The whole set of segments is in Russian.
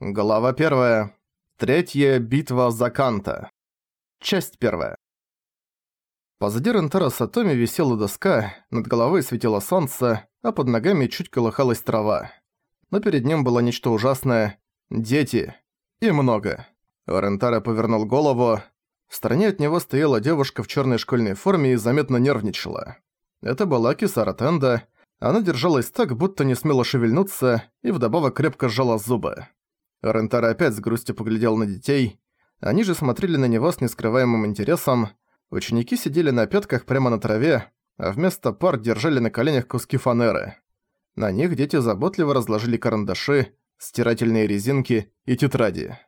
Глава 1. Третья битва за Канта. Часть 1. Позади Рентара Сатоми висела доска, над головой светило солнце, а под ногами чуть колыхалась трава. Но перед ним было нечто ужасное – дети. И много. Рентара повернул голову. В стороне от него стояла девушка в черной школьной форме и заметно нервничала. Это была Кисара Тенда. Она держалась так, будто не смела шевельнуться, и вдобавок крепко сжала зубы. Рентара опять с грустью поглядел на детей. Они же смотрели на него с нескрываемым интересом. Ученики сидели на пятках прямо на траве, а вместо пар держали на коленях куски фанеры. На них дети заботливо разложили карандаши, стирательные резинки и тетради.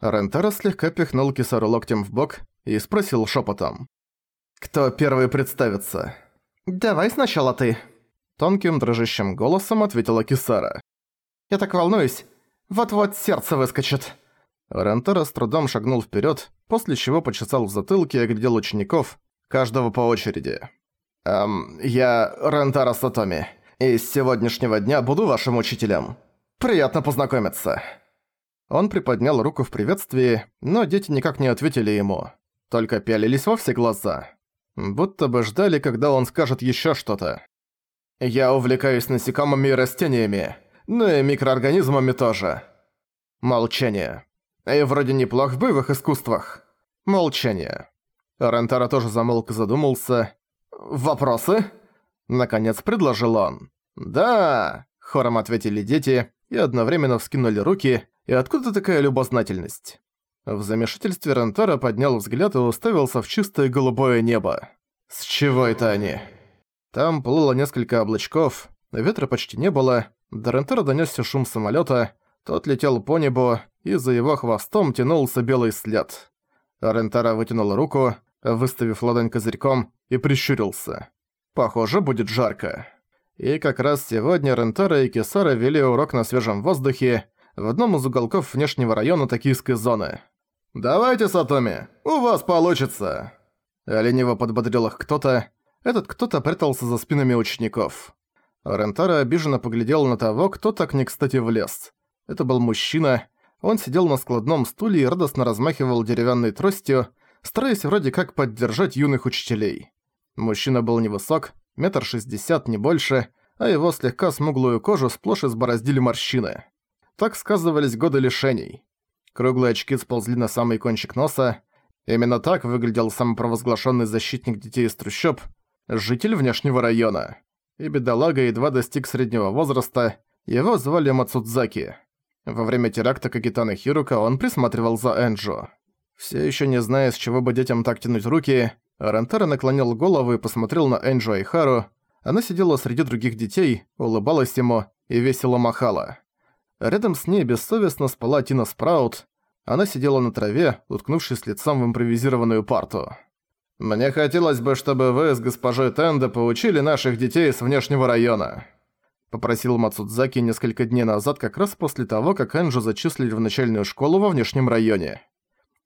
Рентара слегка пихнул кисару локтем в бок и спросил шепотом: «Кто первый представится?» «Давай сначала ты», — тонким дрожащим голосом ответила Кисара. «Я так волнуюсь. Вот-вот сердце выскочит». Рентера с трудом шагнул вперед, после чего почесал в затылке и оглядел учеников, каждого по очереди. «Эм, я Рентара Сатоми, и с сегодняшнего дня буду вашим учителем. Приятно познакомиться». Он приподнял руку в приветствии, но дети никак не ответили ему, только пялились во все глаза. Будто бы ждали, когда он скажет ещё что-то. «Я увлекаюсь насекомыми и растениями. Ну и микроорганизмами тоже. Молчание. И вроде неплох в боевых искусствах. Молчание. Рентара тоже замолк и задумался. «Вопросы?» Наконец предложил он. «Да!» – хором ответили дети и одновременно вскинули руки. И откуда такая любознательность? В замешательстве Рентара поднял взгляд и уставился в чистое голубое небо. «С чего это они?» Там плыло несколько облачков, ветра почти не было, до Рентера донёсся шум самолёта, тот летел по небу, и за его хвостом тянулся белый след. Рентера вытянул руку, выставив ладонь козырьком, и прищурился. Похоже, будет жарко. И как раз сегодня Рентера и Кесара вели урок на свежем воздухе в одном из уголков внешнего района токийской зоны. «Давайте, Сатоми, у вас получится!» Лениво подбодрил их кто-то. Этот кто-то прятался за спинами учеников. Рентара обиженно поглядел на того, кто так не кстати влез. Это был мужчина. Он сидел на складном стуле и радостно размахивал деревянной тростью, стараясь вроде как поддержать юных учителей. Мужчина был невысок, метр шестьдесят, не больше, а его слегка смуглую кожу сплошь избороздили морщины. Так сказывались годы лишений. Круглые очки сползли на самый кончик носа. Именно так выглядел самопровозглашенный защитник детей из трущоб, житель внешнего района и бедолага едва достиг среднего возраста, его звали Мацудзаки. Во время теракта Кагитана Хирука он присматривал за Энджо. Все еще не зная, с чего бы детям так тянуть руки, Рентара наклонил голову и посмотрел на Энджо и Хару. Она сидела среди других детей, улыбалась ему и весело махала. Рядом с ней бессовестно спала Тина Спраут. Она сидела на траве, уткнувшись лицом в импровизированную парту. «Мне хотелось бы, чтобы вы с госпожой Тендо поучили наших детей с внешнего района», попросил Мацудзаки несколько дней назад, как раз после того, как Энджу зачислили в начальную школу во внешнем районе.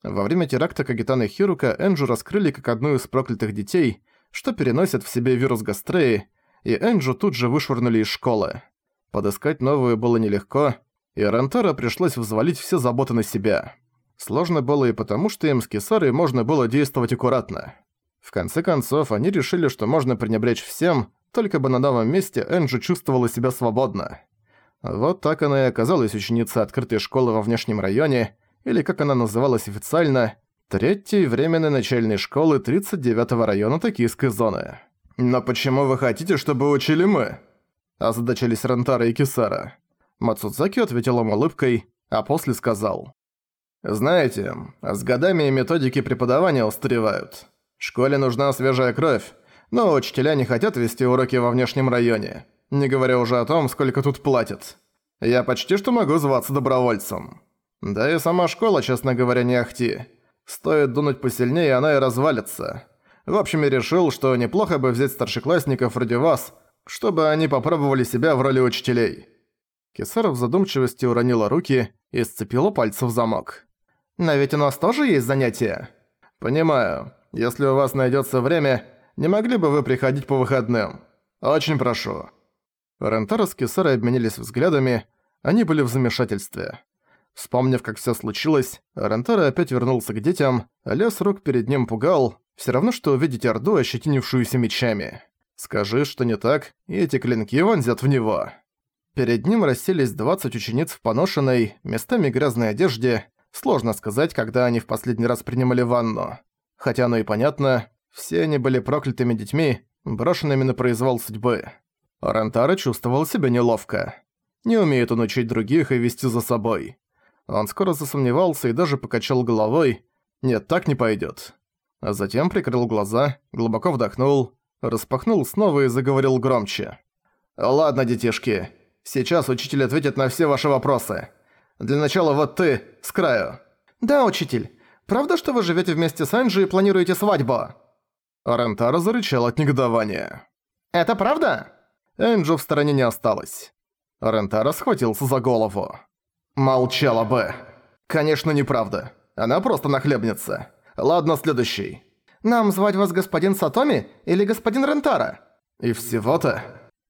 Во время теракта Кагитана Хирука Энджу раскрыли как одну из проклятых детей, что переносят в себе вирус Гастреи, и Энджу тут же вышвырнули из школы. Подыскать новую было нелегко, и Рентара пришлось взвалить все заботы на себя. Сложно было и потому, что им с Кисарой можно было действовать аккуратно. В конце концов, они решили, что можно пренебречь всем, только бы на новом месте Энджи чувствовала себя свободно. Вот так она и оказалась ученицей открытой школы во внешнем районе, или как она называлась официально, третьей временной начальной школы 39-го района Токийской зоны. «Но почему вы хотите, чтобы учили мы?» озадачились Рентара и Кисара. Мацудзаки ответил им улыбкой, а после сказал. «Знаете, с годами методики преподавания устаревают. Школе нужна свежая кровь, но учителя не хотят вести уроки во внешнем районе, не говоря уже о том, сколько тут платят. Я почти что могу зваться добровольцем. Да и сама школа, честно говоря, не ахти. Стоит дунуть посильнее, она и развалится. В общем, я решил, что неплохо бы взять старшеклассников вроде вас, чтобы они попробовали себя в роли учителей». Кесара в задумчивости уронила руки и сцепила пальцы в замок. «Но ведь у нас тоже есть занятия?» «Понимаю. Если у вас найдется время, не могли бы вы приходить по выходным? Очень прошу». Рентара с Кесарой обменялись взглядами, они были в замешательстве. Вспомнив, как всё случилось, Рентара опять вернулся к детям, а лес рук перед ним пугал, всё равно, что увидеть Орду, ощетинившуюся мечами. Скажи, что не так, и эти клинки вонзят в него. Перед ним расселись 20 учениц в поношенной, местами грязной одежде. Сложно сказать, когда они в последний раз принимали ванну. Хотя оно и понятно, все они были проклятыми детьми, брошенными на произвол судьбы. Рентара чувствовал себя неловко. Не умеет он учить других и вести за собой. Он скоро засомневался и даже покачал головой. Нет, так не пойдет. А затем прикрыл глаза, глубоко вдохнул, распахнул снова и заговорил громче. «Ладно, детишки, сейчас учитель ответит на все ваши вопросы. Для начала вот ты, с краю». «Да, учитель. Правда, что вы живете вместе с Энджи и планируете свадьбу?» Рентара зарычал от негодования. «Это правда?» Энджи в стороне не осталось. Рентара схватился за голову. «Молчала бы. Конечно, неправда. Она просто нахлебница. Ладно, следующий. Нам звать вас господин Сатоми или господин Рентара?» «И всего-то?»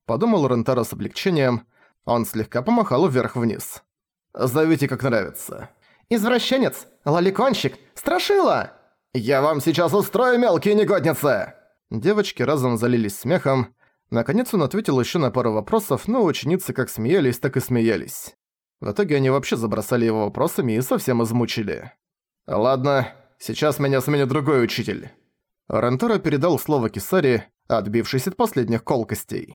Подумал Рентара с облегчением. Он слегка помахал вверх-вниз. «Зовите как нравится». «Извращенец! Лоликонщик! Страшила!» «Я вам сейчас устрою, мелкие негодницы!» Девочки разом залились смехом. Наконец он ответил еще на пару вопросов, но ученицы как смеялись, так и смеялись. В итоге они вообще забросали его вопросами и совсем измучили. «Ладно, сейчас меня сменит другой учитель». Рентора передал слово Кисари, отбившись от последних колкостей.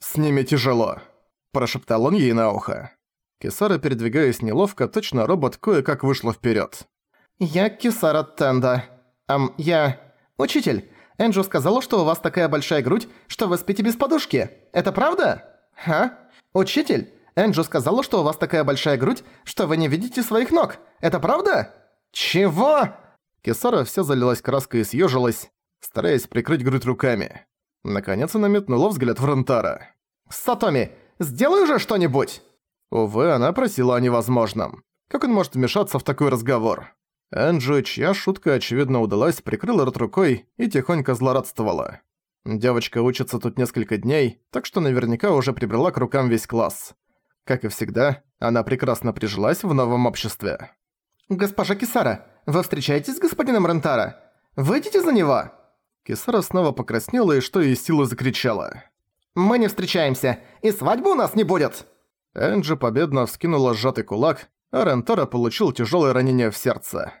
«С ними тяжело», – прошептал он ей на ухо. Кисара, передвигаясь неловко, точно робот кое-как вышла вперед. «Я Кисара Тенда. Ам, я... Учитель, Энджу сказала, что у вас такая большая грудь, что вы спите без подушки. Это правда? Ха? Учитель, Энджу сказала, что у вас такая большая грудь, что вы не видите своих ног. Это правда? Чего?» Кисара вся залилась краской и съежилась, стараясь прикрыть грудь руками. Наконец она метнула взгляд в Рентара. «Сатоми, сделай уже что-нибудь!» Увы, она просила о невозможном. Как он может вмешаться в такой разговор? Энджи, чья шутка очевидно удалась, прикрыла рот рукой и тихонько злорадствовала. Девочка учится тут несколько дней, так что наверняка уже прибрала к рукам весь класс. Как и всегда, она прекрасно прижилась в новом обществе. «Госпожа Кисара, вы встречаетесь с господином Рентара? Выйдите за него!» Кисара снова покраснела и что из силы закричала. «Мы не встречаемся, и свадьбы у нас не будет!» Энджи победно вскинула сжатый кулак, а Рентара получил тяжелое ранение в сердце.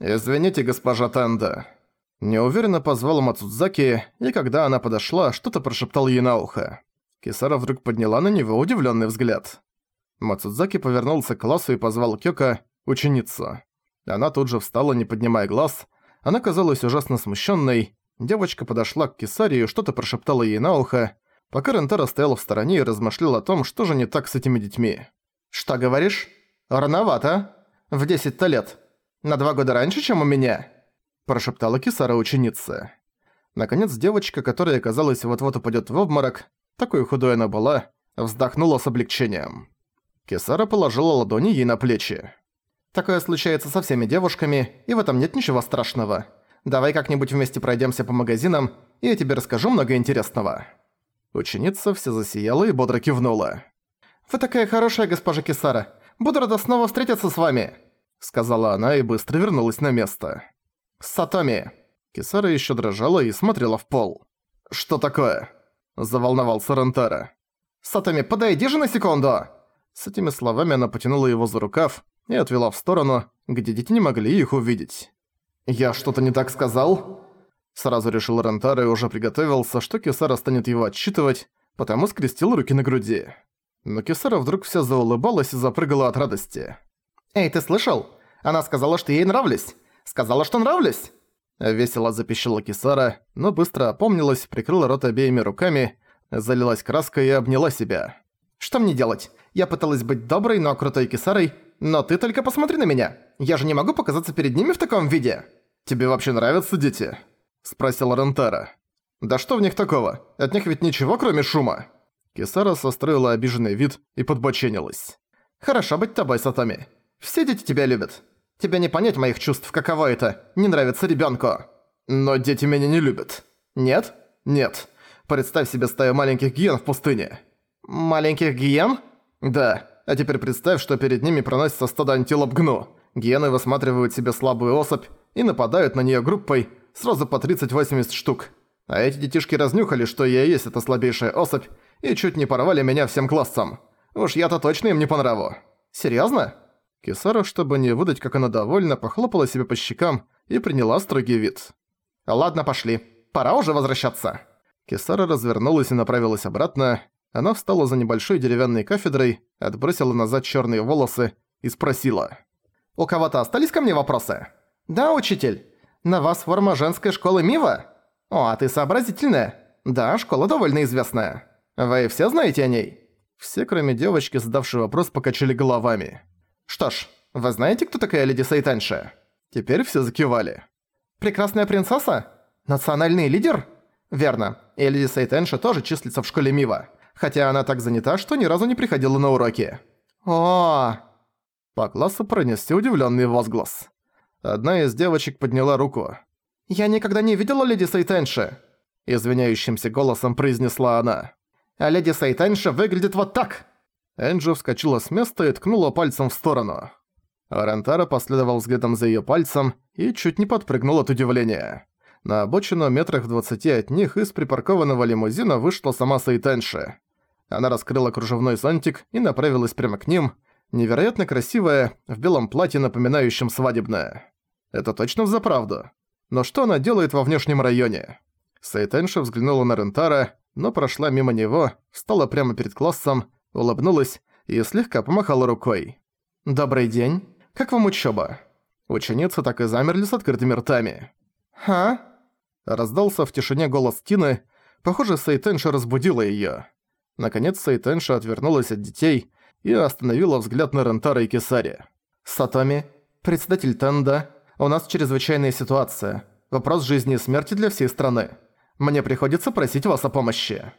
«Извините, госпожа Тенда». Неуверенно позвал Мацудзаки, и когда она подошла, что-то прошептал ей на ухо. Кисара вдруг подняла на него удивленный взгляд. Мацудзаки повернулся к классу и позвал Кёка, ученицу. Она тут же встала, не поднимая глаз. Она казалась ужасно смущенной. Девочка подошла к Кисаре и что-то прошептала ей на ухо, пока Рентара стоял в стороне и размышлял о том, что же не так с этими детьми. «Что говоришь? Рановато. В 10-то лет. На два года раньше, чем у меня?» Прошептала Кисара ученица. Наконец девочка, которая, казалось, вот-вот упадет в обморок, такой худой она была, вздохнула с облегчением. Кисара положила ладони ей на плечи. «Такое случается со всеми девушками, и в этом нет ничего страшного. Давай как-нибудь вместе пройдемся по магазинам, и я тебе расскажу много интересного». Ученица вся засияла и бодро кивнула. «Вы такая хорошая, госпожа Кисара. Буду рада снова встретиться с вами», — сказала она и быстро вернулась на место. «Сатоми». Кисара еще дрожала и смотрела в пол. «Что такое?» – заволновался Рентара. «Сатоми, подойди же на секунду!» С этими словами она потянула его за рукав и отвела в сторону, где дети не могли их увидеть. «Я что-то не так сказал?» Сразу решил Рентара и уже приготовился, что Кисара станет его отчитывать, потому скрестил руки на груди. Но Кисара вдруг вся заулыбалась и запрыгала от радости. «Эй, ты слышал? Она сказала, что ей нравлюсь! Сказала, что нравлюсь!» Весело запищала Кисара, но быстро опомнилась, прикрыла рот обеими руками, залилась краской и обняла себя. «Что мне делать? Я пыталась быть доброй, но крутой Кисарой, но ты только посмотри на меня. Я же не могу показаться перед ними в таком виде!» «Тебе вообще нравятся дети?» – спросил Рентара. «Да что в них такого? От них ведь ничего, кроме шума!» Кисара состроила обиженный вид и подбоченилась. «Хорошо быть тобой, Сатами. Все дети тебя любят. Тебе не понять моих чувств, каково это, не нравится ребёнку. Но дети меня не любят. Нет? Нет. Представь себе стаю маленьких гиен в пустыне. Маленьких гиен? Да. А теперь представь, что перед ними проносится стадо антилоп гну. Гиены высматривают себе слабую особь и нападают на неё группой сразу по 30-80 штук. А эти детишки разнюхали, что я и есть эта слабейшая особь, и чуть не порвали меня всем классом. Уж я-то точно им не по нраву. Серьёзно? Кисара, чтобы не выдать, как она довольна, похлопала себе по щекам и приняла строгий вид. «Ладно, пошли. Пора уже возвращаться». Кисара развернулась и направилась обратно. Она встала за небольшой деревянной кафедрой, отбросила назад чёрные волосы и спросила. «У кого-то остались ко мне вопросы?» «Да, учитель. На вас форма женской школы Мива?» «О, а ты сообразительная. Да, школа довольно известная. Вы все знаете о ней?» Все, кроме девочки, задавшей вопрос, покачали головами. «Что ж, вы знаете, кто такая леди Сайтанша?» Теперь все закивали. «Прекрасная принцесса? Национальный лидер?» «Верно. И леди Сайтенша тоже числится в школе Мива. Хотя она так занята, что ни разу не приходила на уроки». «О!» По классу пронесся удивленный возглас. Одна из девочек подняла руку. «Я никогда не видела леди Сайтенши!» Извиняющимся голосом произнесла она. «А леди Сайтенша выглядит вот так!» Энджи вскочила с места и ткнула пальцем в сторону. Рентара последовал взглядом за её пальцем и чуть не подпрыгнул от удивления. На обочину метрах в двадцати от них из припаркованного лимузина вышла сама Сайтенши. Она раскрыла кружевной зонтик и направилась прямо к ним, невероятно красивая, в белом платье, напоминающем свадебное. Это точно взаправду. Но что она делает во внешнем районе? Сайтенша взглянула на Рентара, но прошла мимо него, встала прямо перед классом, улыбнулась и слегка помахала рукой. «Добрый день. Как вам учёба?» Ученицы так и замерли с открытыми ртами. «Ха?» Раздался в тишине голос Тины. Похоже, Сайтенша разбудила её. Наконец Сайтенша отвернулась от детей и остановила взгляд на Рентара и Кесари. «Сатоми, председатель Тенда, у нас чрезвычайная ситуация. Вопрос жизни и смерти для всей страны. Мне приходится просить вас о помощи».